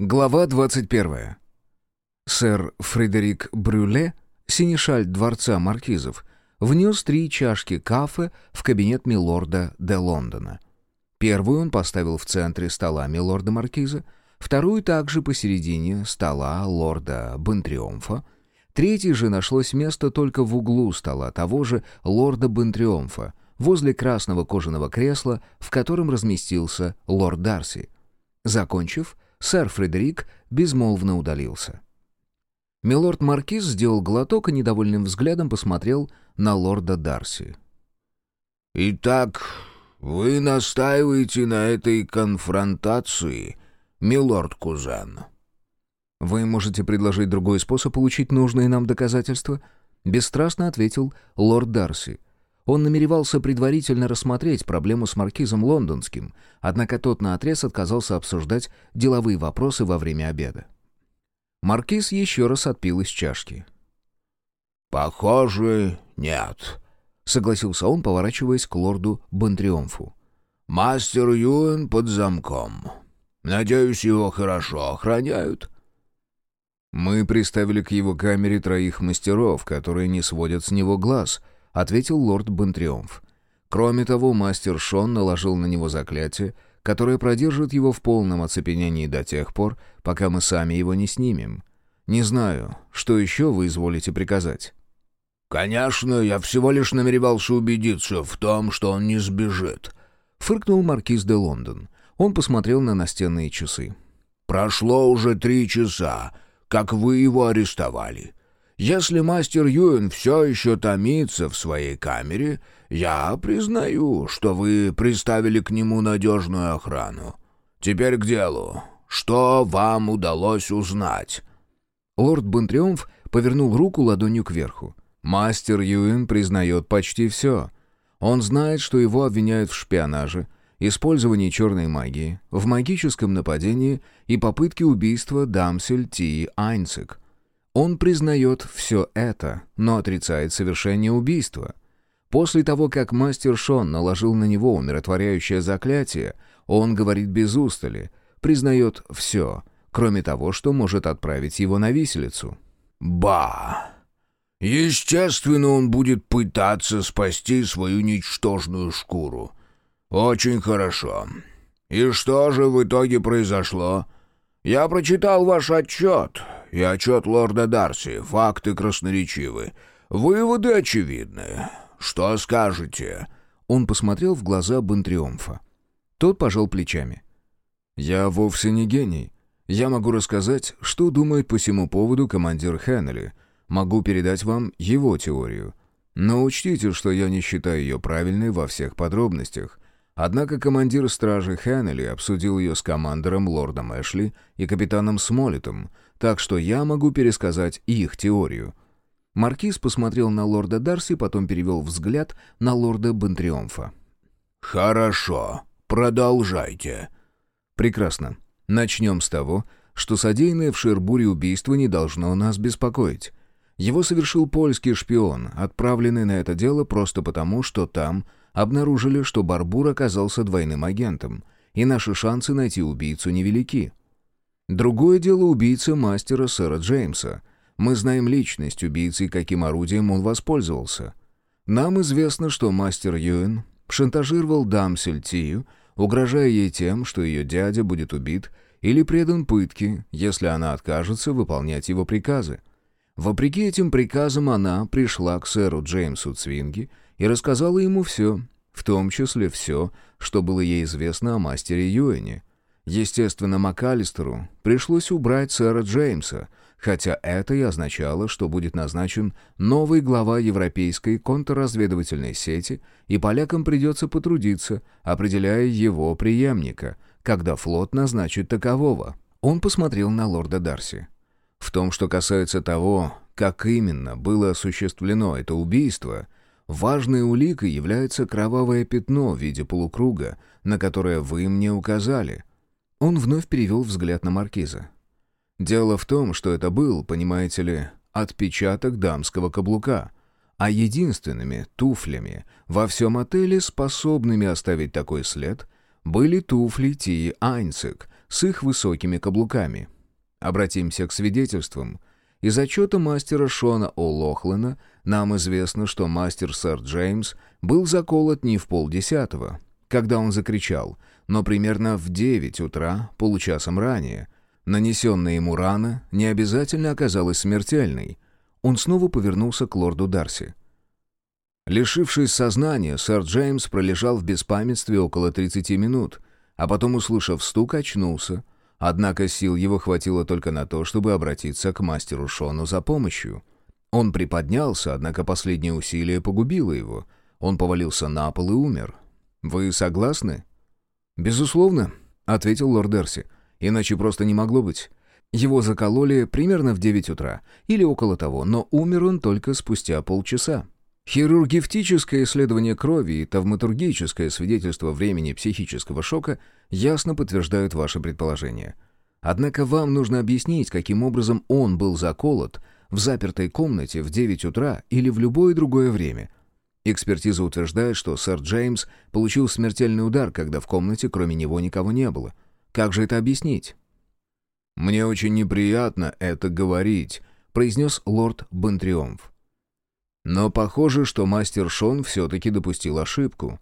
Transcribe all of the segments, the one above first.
Глава 21. Сэр Фредерик Брюле, синешаль дворца маркизов, внес три чашки кафе в кабинет милорда де Лондона. Первую он поставил в центре стола милорда маркиза, вторую также посередине стола лорда Бентриомфа, третьей же нашлось место только в углу стола того же лорда Бентриомфа, возле красного кожаного кресла, в котором разместился лорд Дарси. Закончив, сэр Фредерик безмолвно удалился. Милорд-маркиз сделал глоток и недовольным взглядом посмотрел на лорда Дарси. «Итак, вы настаиваете на этой конфронтации, милорд-кузен?» «Вы можете предложить другой способ получить нужные нам доказательства?» — бесстрастно ответил лорд Дарси. Он намеревался предварительно рассмотреть проблему с маркизом Лондонским, однако тот наотрез отказался обсуждать деловые вопросы во время обеда. Маркиз еще раз отпил из чашки. «Похоже, нет», — согласился он, поворачиваясь к лорду Бонтриомфу. «Мастер Юэн под замком. Надеюсь, его хорошо охраняют». «Мы приставили к его камере троих мастеров, которые не сводят с него глаз», — ответил лорд Бентриумф. Кроме того, мастер Шон наложил на него заклятие, которое продержит его в полном оцепенении до тех пор, пока мы сами его не снимем. Не знаю, что еще вы изволите приказать». «Конечно, я всего лишь намеревался убедиться в том, что он не сбежит», — фыркнул маркиз де Лондон. Он посмотрел на настенные часы. «Прошло уже три часа, как вы его арестовали. Если мастер Юэн все еще томится в своей камере, я признаю, что вы приставили к нему надежную охрану. Теперь к делу. Что вам удалось узнать?» Лорд Бонтриумф повернул руку ладонью кверху. «Мастер Юэн признает почти все. Он знает, что его обвиняют в шпионаже, использовании черной магии, в магическом нападении и попытке убийства Дамсель Ти Айнцик. Он признает все это, но отрицает совершение убийства. После того, как мастер Шон наложил на него умиротворяющее заклятие, он говорит без устали, признает все, кроме того, что может отправить его на виселицу. «Ба! Естественно, он будет пытаться спасти свою ничтожную шкуру. Очень хорошо. И что же в итоге произошло? Я прочитал ваш отчет и отчет лорда Дарси. Факты красноречивы. Выводы очевидны. Что скажете?» Он посмотрел в глаза Бентриумфа. Тот пожал плечами. «Я вовсе не гений. Я могу рассказать, что думает по всему поводу командир Хеннели. Могу передать вам его теорию. Но учтите, что я не считаю ее правильной во всех подробностях. Однако командир стражи Хеннели обсудил ее с командором лордом Эшли и капитаном Смолетом, так что я могу пересказать их теорию». Маркиз посмотрел на лорда Дарси, потом перевел взгляд на лорда Бентриомфа. «Хорошо, продолжайте». «Прекрасно. Начнем с того, что содеянное в Шербуре убийство не должно нас беспокоить. Его совершил польский шпион, отправленный на это дело просто потому, что там обнаружили, что Барбур оказался двойным агентом, и наши шансы найти убийцу невелики. Другое дело убийца мастера сэра Джеймса. Мы знаем личность убийцы и каким орудием он воспользовался. Нам известно, что мастер Юэн шантажировал дамсель Тию, угрожая ей тем, что ее дядя будет убит или предан пытке, если она откажется выполнять его приказы. Вопреки этим приказам она пришла к сэру Джеймсу Цвинги и рассказала ему все, в том числе все, что было ей известно о мастере Юэне — Естественно, МакАлистеру пришлось убрать сэра Джеймса, хотя это и означало, что будет назначен новый глава европейской контрразведывательной сети, и полякам придется потрудиться, определяя его преемника, когда флот назначит такового. Он посмотрел на лорда Дарси. В том, что касается того, как именно было осуществлено это убийство, важной уликой является кровавое пятно в виде полукруга, на которое вы мне указали — он вновь перевел взгляд на маркиза. «Дело в том, что это был, понимаете ли, отпечаток дамского каблука, а единственными туфлями во всем отеле, способными оставить такой след, были туфли Тии Айнцик, с их высокими каблуками. Обратимся к свидетельствам. Из отчета мастера Шона О'Лохлена нам известно, что мастер сэр Джеймс был заколот не в полдесятого, когда он закричал, но примерно в девять утра, получасом ранее. Нанесенная ему рана не обязательно оказалась смертельной. Он снова повернулся к лорду Дарси. Лишившись сознания, сэр Джеймс пролежал в беспамятстве около 30 минут, а потом, услышав стук, очнулся. Однако сил его хватило только на то, чтобы обратиться к мастеру Шону за помощью. Он приподнялся, однако последнее усилие погубило его. Он повалился на пол и умер. «Вы согласны?» «Безусловно», — ответил лорд Дерси. «Иначе просто не могло быть. Его закололи примерно в 9 утра, или около того, но умер он только спустя полчаса. Хирургевтическое исследование крови и тавматургическое свидетельство времени психического шока ясно подтверждают ваше предположение. Однако вам нужно объяснить, каким образом он был заколот в запертой комнате в 9 утра или в любое другое время. Экспертиза утверждает, что сэр Джеймс получил смертельный удар, когда в комнате кроме него никого не было. Как же это объяснить? «Мне очень неприятно это говорить», — произнес лорд Бентриомф. Но похоже, что мастер Шон все-таки допустил ошибку.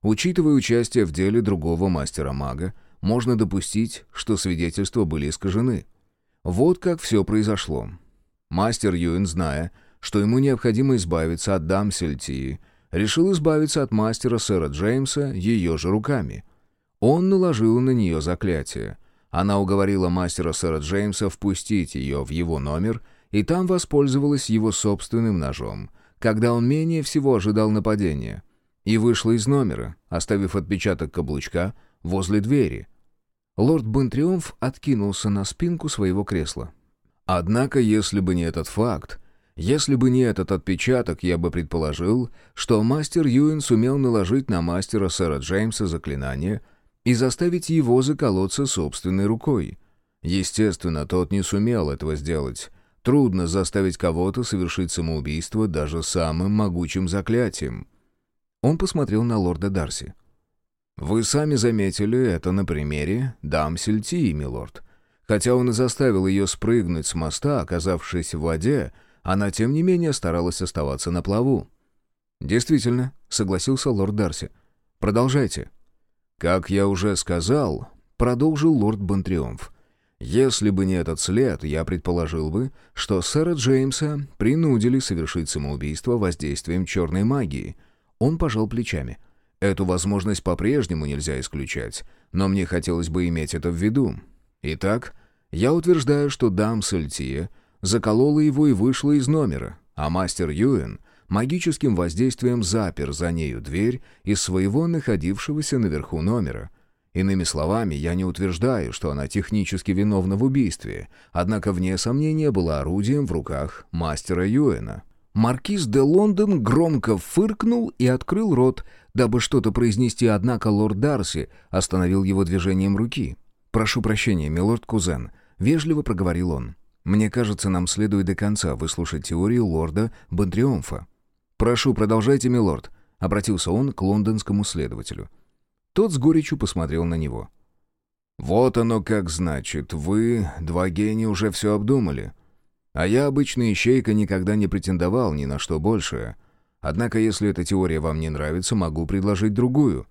Учитывая участие в деле другого мастера-мага, можно допустить, что свидетельства были искажены. Вот как все произошло. Мастер Юэн, зная, что ему необходимо избавиться от дам Сельтии, решил избавиться от мастера сэра Джеймса ее же руками. Он наложил на нее заклятие. Она уговорила мастера сэра Джеймса впустить ее в его номер, и там воспользовалась его собственным ножом — когда он менее всего ожидал нападения, и вышла из номера, оставив отпечаток каблучка возле двери. Лорд Бентриумф откинулся на спинку своего кресла. Однако, если бы не этот факт, если бы не этот отпечаток, я бы предположил, что мастер Юин сумел наложить на мастера сэра Джеймса заклинание и заставить его заколоться собственной рукой. Естественно, тот не сумел этого сделать, Трудно заставить кого-то совершить самоубийство даже самым могучим заклятием. Он посмотрел на лорда Дарси. «Вы сами заметили это на примере дам Сельтии, милорд. Хотя он и заставил ее спрыгнуть с моста, оказавшись в воде, она, тем не менее, старалась оставаться на плаву». «Действительно», — согласился лорд Дарси. «Продолжайте». «Как я уже сказал», — продолжил лорд Бонтриумф, если бы не этот след, я предположил бы, что сэра Джеймса принудили совершить самоубийство воздействием черной магии. Он пожал плечами. Эту возможность по-прежнему нельзя исключать, но мне хотелось бы иметь это в виду. Итак, я утверждаю, что дам Сальтия заколола его и вышла из номера, а мастер Юэн магическим воздействием запер за нею дверь из своего находившегося наверху номера — Иными словами, я не утверждаю, что она технически виновна в убийстве, однако вне сомнения была орудием в руках мастера Юэна. Маркиз де Лондон громко фыркнул и открыл рот, дабы что-то произнести, однако лорд Дарси остановил его движением руки. «Прошу прощения, милорд-кузен», — вежливо проговорил он. «Мне кажется, нам следует до конца выслушать теорию лорда Бантриомфа». «Прошу, продолжайте, милорд», — обратился он к лондонскому следователю. Тот с горечью посмотрел на него. «Вот оно как значит. Вы, два гения, уже все обдумали. А я, обычный ищейка, никогда не претендовал ни на что большее. Однако, если эта теория вам не нравится, могу предложить другую».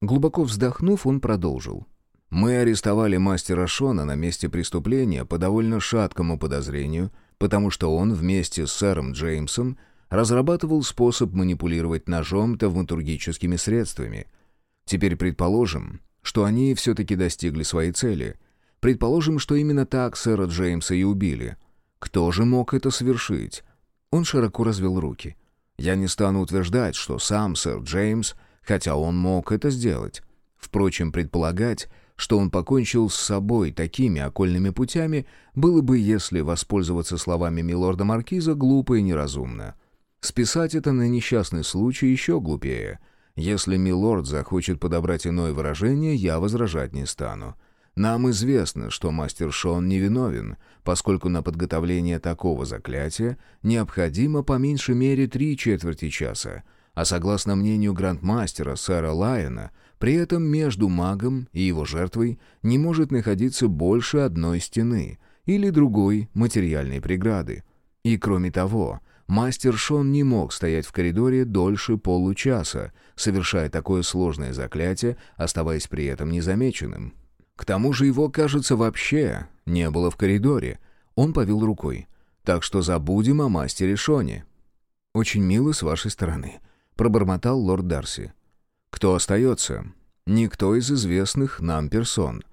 Глубоко вздохнув, он продолжил. «Мы арестовали мастера Шона на месте преступления по довольно шаткому подозрению, потому что он вместе с сэром Джеймсом разрабатывал способ манипулировать ножом тавматургическими средствами — Теперь предположим, что они все-таки достигли своей цели. Предположим, что именно так сэра Джеймса и убили. Кто же мог это совершить? Он широко развел руки. Я не стану утверждать, что сам сэр Джеймс, хотя он мог это сделать. Впрочем, предполагать, что он покончил с собой такими окольными путями, было бы, если воспользоваться словами милорда Маркиза, глупо и неразумно. Списать это на несчастный случай еще глупее — если милорд захочет подобрать иное выражение, я возражать не стану. Нам известно, что мастер Шон невиновен, поскольку на подготовление такого заклятия необходимо по меньшей мере три четверти часа, а согласно мнению грандмастера сэра Лайона, При этом между магом и его жертвой не может находиться больше одной стены или другой материальной преграды. И кроме того, мастер Шон не мог стоять в коридоре дольше получаса, совершая такое сложное заклятие, оставаясь при этом незамеченным. К тому же его, кажется, вообще не было в коридоре. Он повел рукой. Так что забудем о мастере Шоне. «Очень мило с вашей стороны», — пробормотал лорд Дарси. «Кто остается?» «Никто из известных нам персон.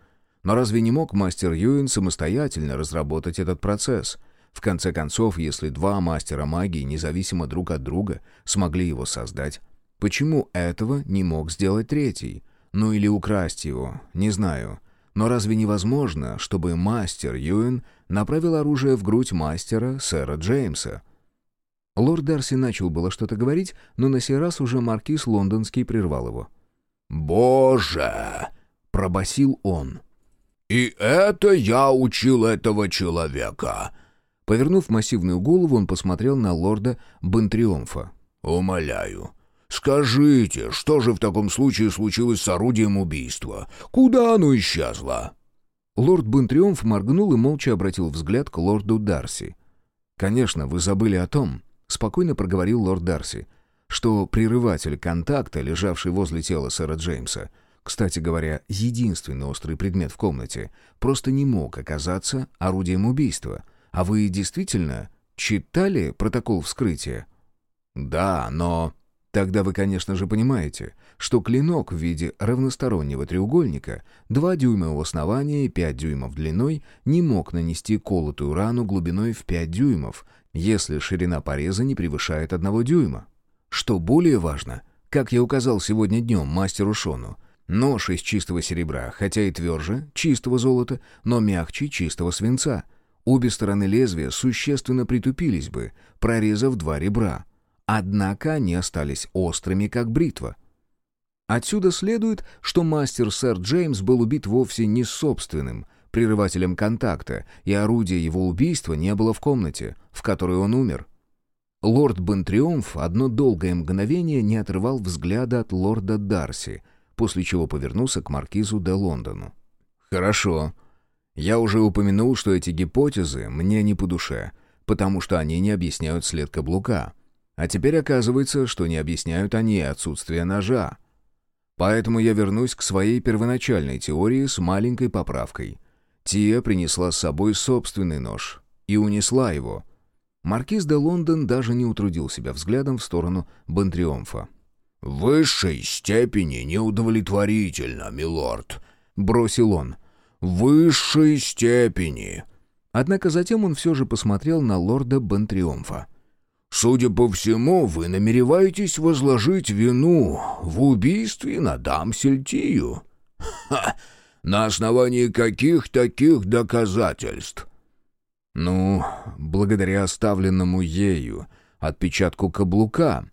Но разве не мог мастер Юин самостоятельно разработать этот процесс?» В конце концов, если два мастера магии, независимо друг от друга, смогли его создать, почему этого не мог сделать третий? Ну или украсть его, не знаю. Но разве невозможно, чтобы мастер Юэн направил оружие в грудь мастера сэра Джеймса? Лорд Дарси начал было что-то говорить, но на сей раз уже маркиз лондонский прервал его. «Боже!» — пробасил он. «И это я учил этого человека!» Повернув массивную голову, он посмотрел на лорда Бентриумфа. «Умоляю, «Скажите, что же в таком случае случилось с орудием убийства? Куда оно исчезло?» Лорд Бентриумф моргнул и молча обратил взгляд к лорду Дарси. «Конечно, вы забыли о том», — спокойно проговорил лорд Дарси, что прерыватель контакта, лежавший возле тела сэра Джеймса, кстати говоря, единственный острый предмет в комнате, просто не мог оказаться орудием убийства. А вы действительно читали протокол вскрытия? «Да, но...» Тогда вы, конечно же, понимаете, что клинок в виде равностороннего треугольника, 2 дюйма у основания и 5 дюймов длиной, не мог нанести колотую рану глубиной в 5 дюймов, если ширина пореза не превышает 1 дюйма. Что более важно, как я указал сегодня днем мастеру Шону, нож из чистого серебра, хотя и тверже чистого золота, но мягче чистого свинца. Обе стороны лезвия существенно притупились бы, прорезав два ребра — Однако они остались острыми, как бритва. Отсюда следует, что мастер сэр Джеймс был убит вовсе не собственным прерывателем контакта, и орудия его убийства не было в комнате, в которой он умер. Лорд Бентриумф одно долгое мгновение не отрывал взгляда от лорда Дарси, после чего повернулся к маркизу де Лондону. «Хорошо. Я уже упомянул, что эти гипотезы мне не по душе, потому что они не объясняют след каблука». А теперь оказывается, что не объясняют они отсутствие ножа. Поэтому я вернусь к своей первоначальной теории с маленькой поправкой. Тия принесла с собой собственный нож и унесла его. Маркиз де Лондон даже не утрудил себя взглядом в сторону Бантриомфа. «В высшей степени неудовлетворительно, милорд», — бросил он. «В высшей степени». Однако затем он все же посмотрел на лорда Бантриомфа. Судя по всему, вы намереваетесь возложить вину в убийстве на Дамсельтию. Ха! На основании каких таких доказательств? Ну, благодаря оставленному ею отпечатку каблука.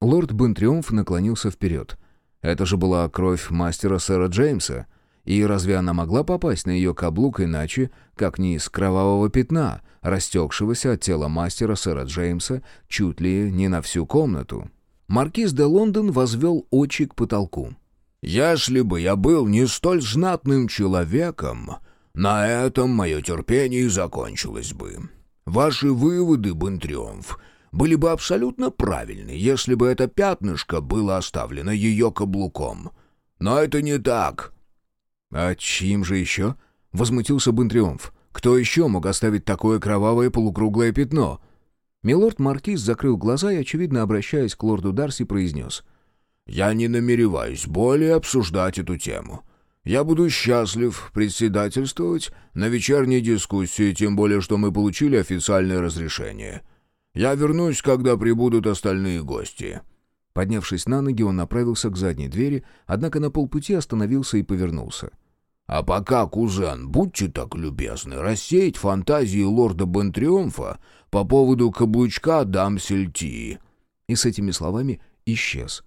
Лорд Бентриумф наклонился вперед. Это же была кровь мастера сэра Джеймса. И разве она могла попасть на ее каблук иначе, как не из кровавого пятна, растекшегося от тела мастера сэра Джеймса чуть ли не на всю комнату? Маркиз де Лондон возвел очи к потолку. «Если бы я был не столь знатным человеком, на этом мое терпение закончилось бы. Ваши выводы, Бентриумф, были бы абсолютно правильны, если бы это пятнышко было оставлено ее каблуком. Но это не так». «А чьим же еще?» — возмутился Бентриумф. «Кто еще мог оставить такое кровавое полукруглое пятно?» Милорд Маркиз закрыл глаза и, очевидно, обращаясь к лорду Дарси, произнес. «Я не намереваюсь более обсуждать эту тему. Я буду счастлив председательствовать на вечерней дискуссии, тем более, что мы получили официальное разрешение. Я вернусь, когда прибудут остальные гости». Поднявшись на ноги, он направился к задней двери, однако на полпути остановился и повернулся. «А пока, кузен, будьте так любезны, рассеять фантазии лорда Бентриумфа по поводу каблучка Дамсельтии». И с этими словами исчез.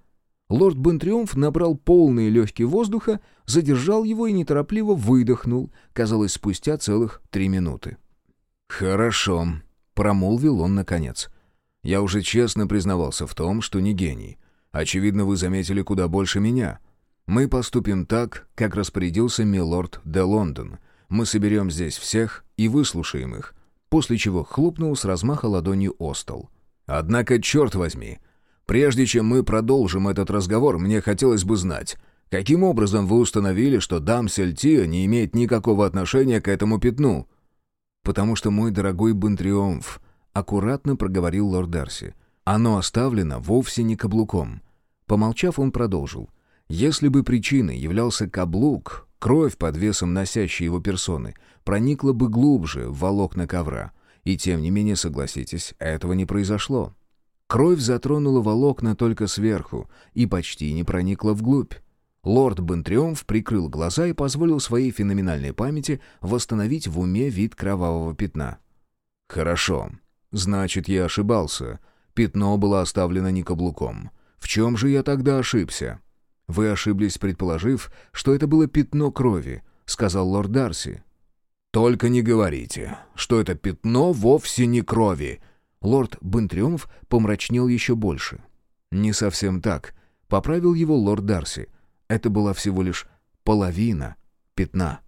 Лорд Бентриумф набрал полные легкие воздуха, задержал его и неторопливо выдохнул, казалось, спустя целых три минуты. «Хорошо», — промолвил он наконец. Я уже честно признавался в том, что не гений. Очевидно, вы заметили куда больше меня. Мы поступим так, как распорядился милорд де Лондон. Мы соберем здесь всех и выслушаем их. После чего хлопнул с размаха ладонью Остол. Однако, черт возьми, прежде чем мы продолжим этот разговор, мне хотелось бы знать, каким образом вы установили, что дам Сельтия не имеет никакого отношения к этому пятну? Потому что мой дорогой Бентриомф, аккуратно проговорил лорд Дарси, оно оставлено вовсе не каблуком. Помолчав, он продолжил. Если бы причиной являлся каблук, кровь под весом носящей его персоны проникла бы глубже в волокна ковра. И тем не менее, согласитесь, этого не произошло. Кровь затронула волокна только сверху и почти не проникла вглубь. Лорд Бентриомф прикрыл глаза и позволил своей феноменальной памяти восстановить в уме вид кровавого пятна. «Хорошо. Значит, я ошибался. Пятно было оставлено не каблуком. В чем же я тогда ошибся?» «Вы ошиблись, предположив, что это было пятно крови», — сказал лорд Дарси. «Только не говорите, что это пятно вовсе не крови!» Лорд Бентриумф помрачнел еще больше. «Не совсем так», — поправил его лорд Дарси. «Это была всего лишь половина пятна».